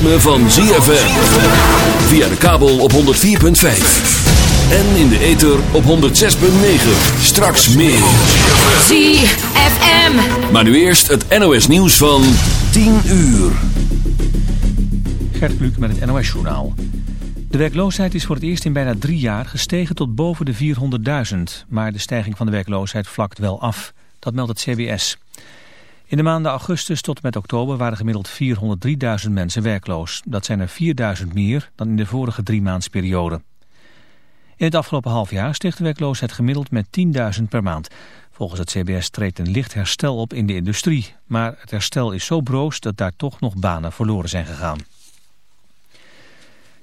Ritme van ZFM. Via de kabel op 104.5. En in de ether op 106.9. Straks meer. ZFM. Maar nu eerst het NOS nieuws van 10 uur. Gert Kluk met het NOS journaal. De werkloosheid is voor het eerst in bijna drie jaar gestegen tot boven de 400.000. Maar de stijging van de werkloosheid vlakt wel af. Dat meldt het CBS. In de maanden augustus tot en met oktober waren gemiddeld 403.000 mensen werkloos. Dat zijn er 4.000 meer dan in de vorige drie maandsperiode. In het afgelopen half jaar steeg de werkloosheid gemiddeld met 10.000 per maand. Volgens het CBS treedt een licht herstel op in de industrie. Maar het herstel is zo broos dat daar toch nog banen verloren zijn gegaan.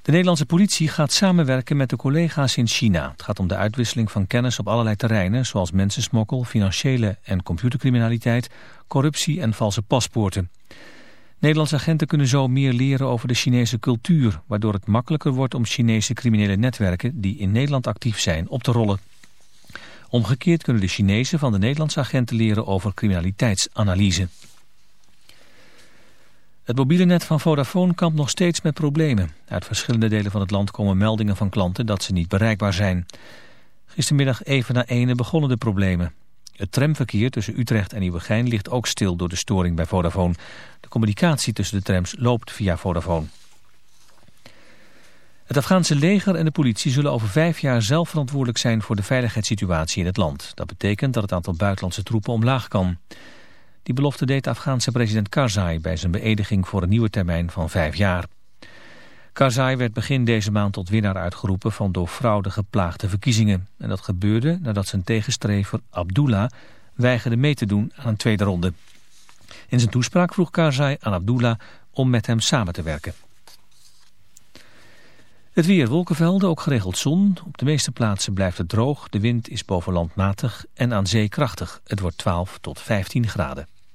De Nederlandse politie gaat samenwerken met de collega's in China. Het gaat om de uitwisseling van kennis op allerlei terreinen... zoals mensensmokkel, financiële en computercriminaliteit... corruptie en valse paspoorten. Nederlandse agenten kunnen zo meer leren over de Chinese cultuur... waardoor het makkelijker wordt om Chinese criminele netwerken... die in Nederland actief zijn, op te rollen. Omgekeerd kunnen de Chinezen van de Nederlandse agenten leren over criminaliteitsanalyse. Het mobiele net van Vodafone kampt nog steeds met problemen. Uit verschillende delen van het land komen meldingen van klanten dat ze niet bereikbaar zijn. Gistermiddag even na ene begonnen de problemen. Het tramverkeer tussen Utrecht en Nieuwegein ligt ook stil door de storing bij Vodafone. De communicatie tussen de trams loopt via Vodafone. Het Afghaanse leger en de politie zullen over vijf jaar zelf verantwoordelijk zijn voor de veiligheidssituatie in het land. Dat betekent dat het aantal buitenlandse troepen omlaag kan. Die belofte deed de Afghaanse president Karzai bij zijn beëdiging voor een nieuwe termijn van vijf jaar. Karzai werd begin deze maand tot winnaar uitgeroepen van door fraude geplaagde verkiezingen. En dat gebeurde nadat zijn tegenstrever Abdullah weigerde mee te doen aan een tweede ronde. In zijn toespraak vroeg Karzai aan Abdullah om met hem samen te werken. Het weer, wolkenvelden, ook geregeld zon. Op de meeste plaatsen blijft het droog. De wind is boven land matig en aan zee krachtig. Het wordt 12 tot 15 graden.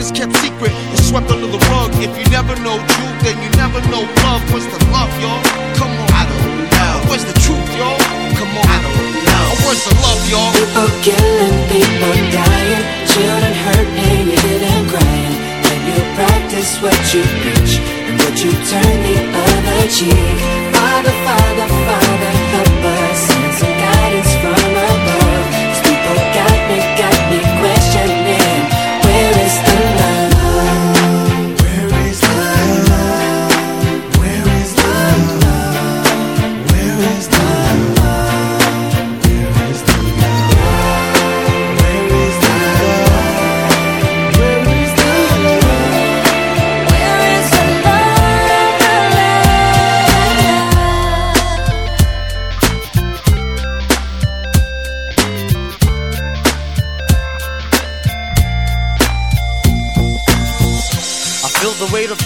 is kept secret, it's swept under the rug. If you never know truth, then you never know love. What's the love, y'all? Come on, I don't know. Where's the truth, y'all? Come on, I don't know. Where's the love, y'all? People killing, people dying, children hurt and you hear them crying. Can you practice what you preach and would you turn the other cheek? Father, Father, Father,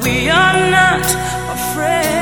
We are not afraid.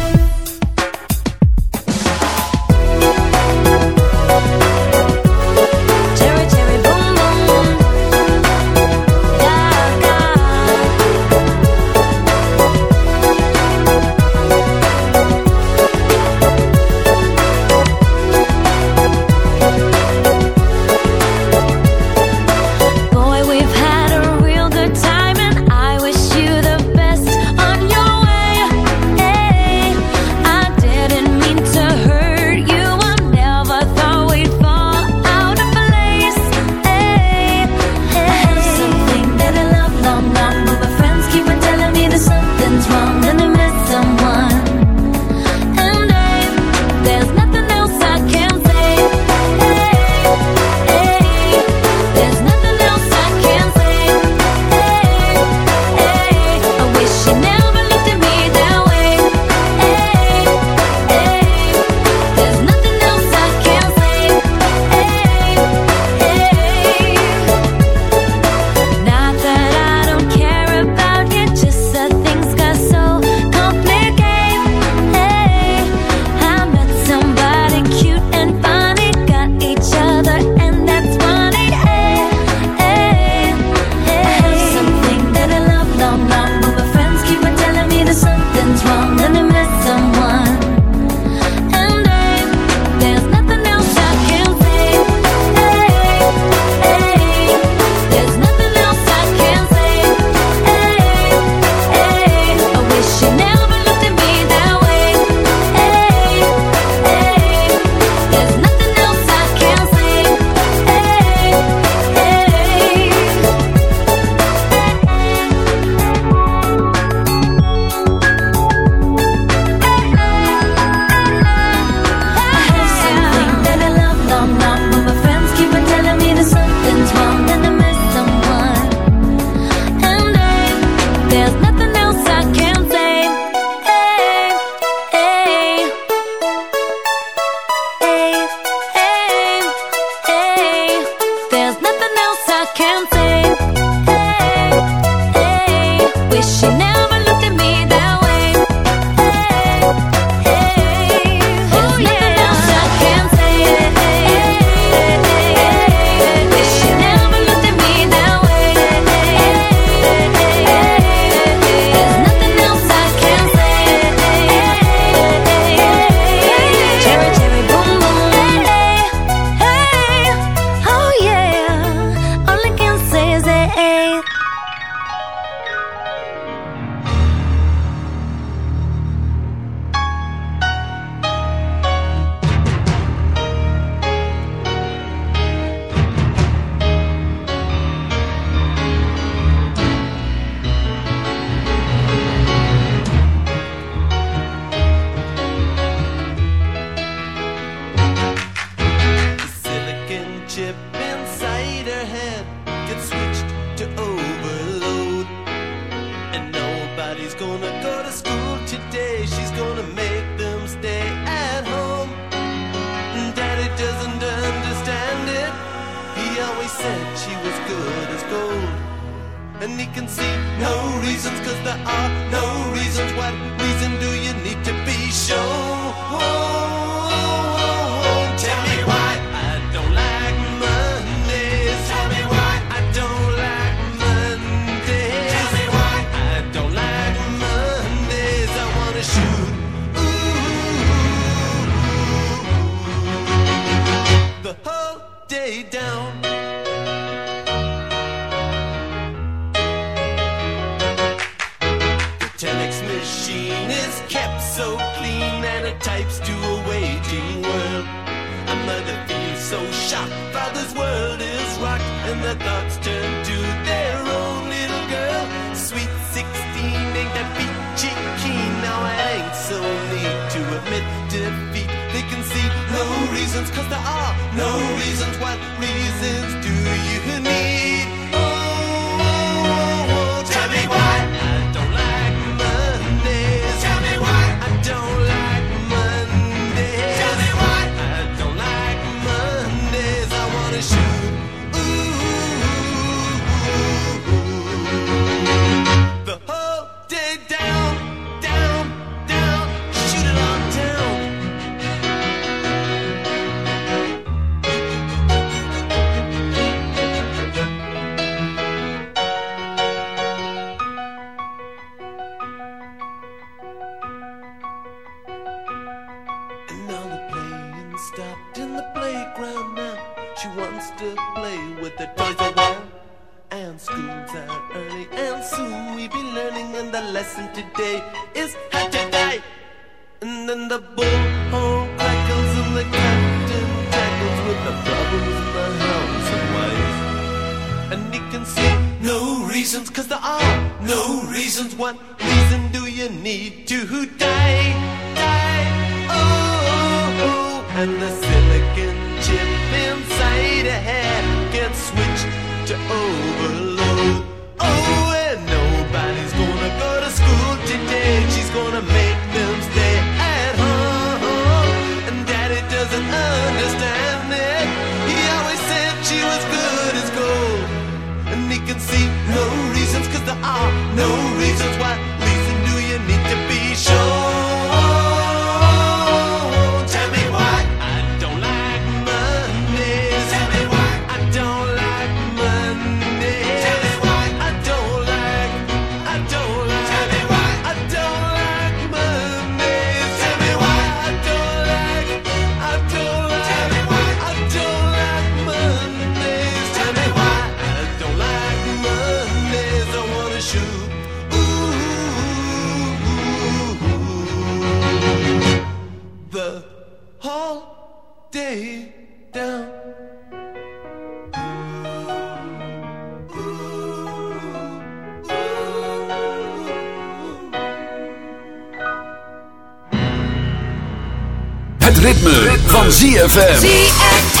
ZFM. ZFM.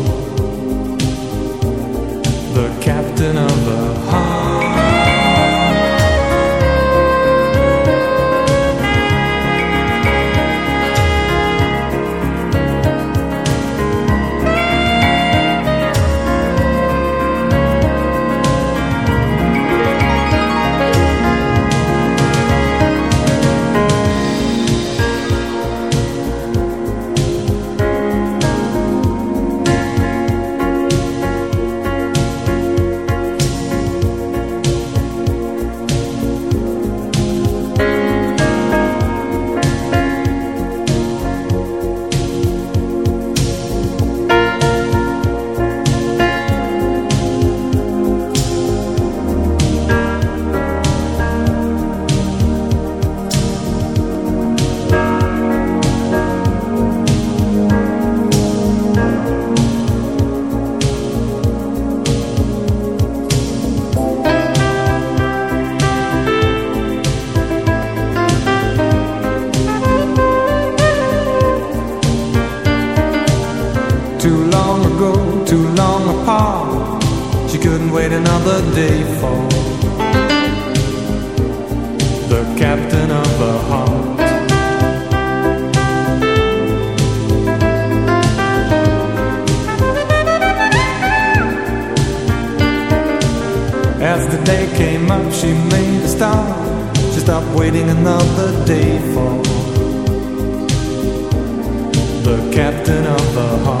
Too long apart. She couldn't wait another day for the captain of her heart. As the day came up, she made a start. She stopped waiting another day for the captain of her heart.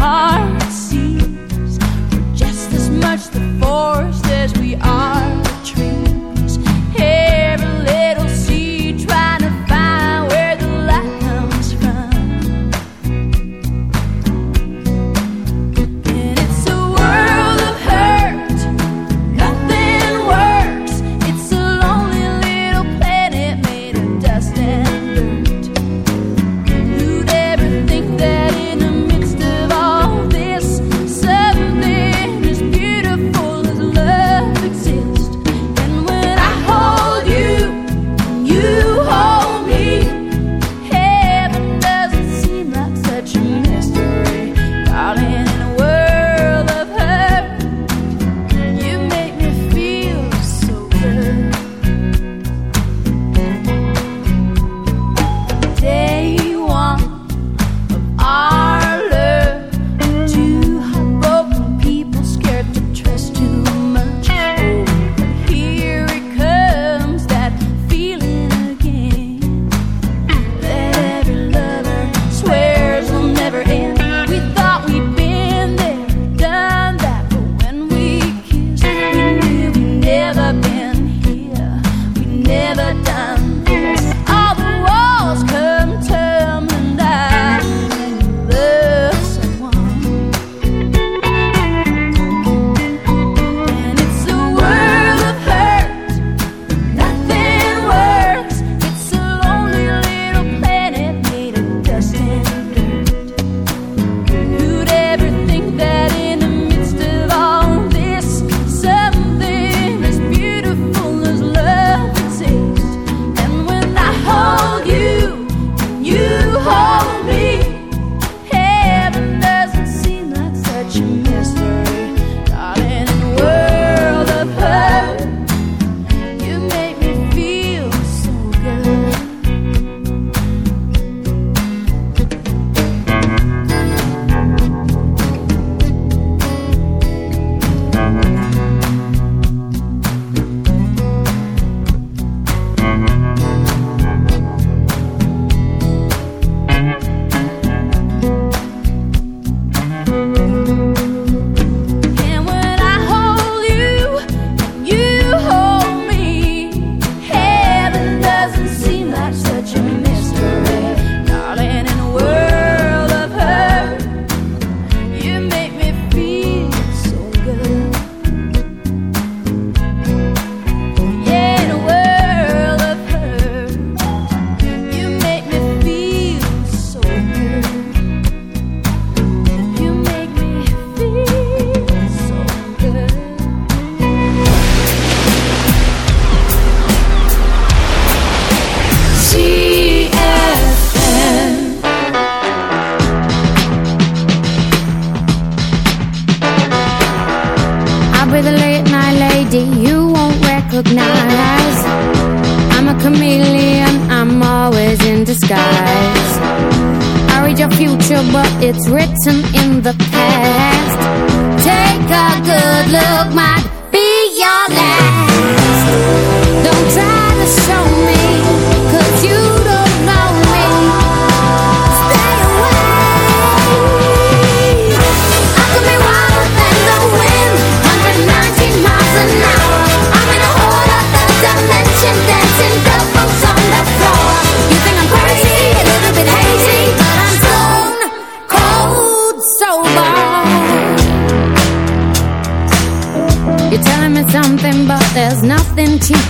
Heart sees we're just as much the forest as we are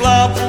love.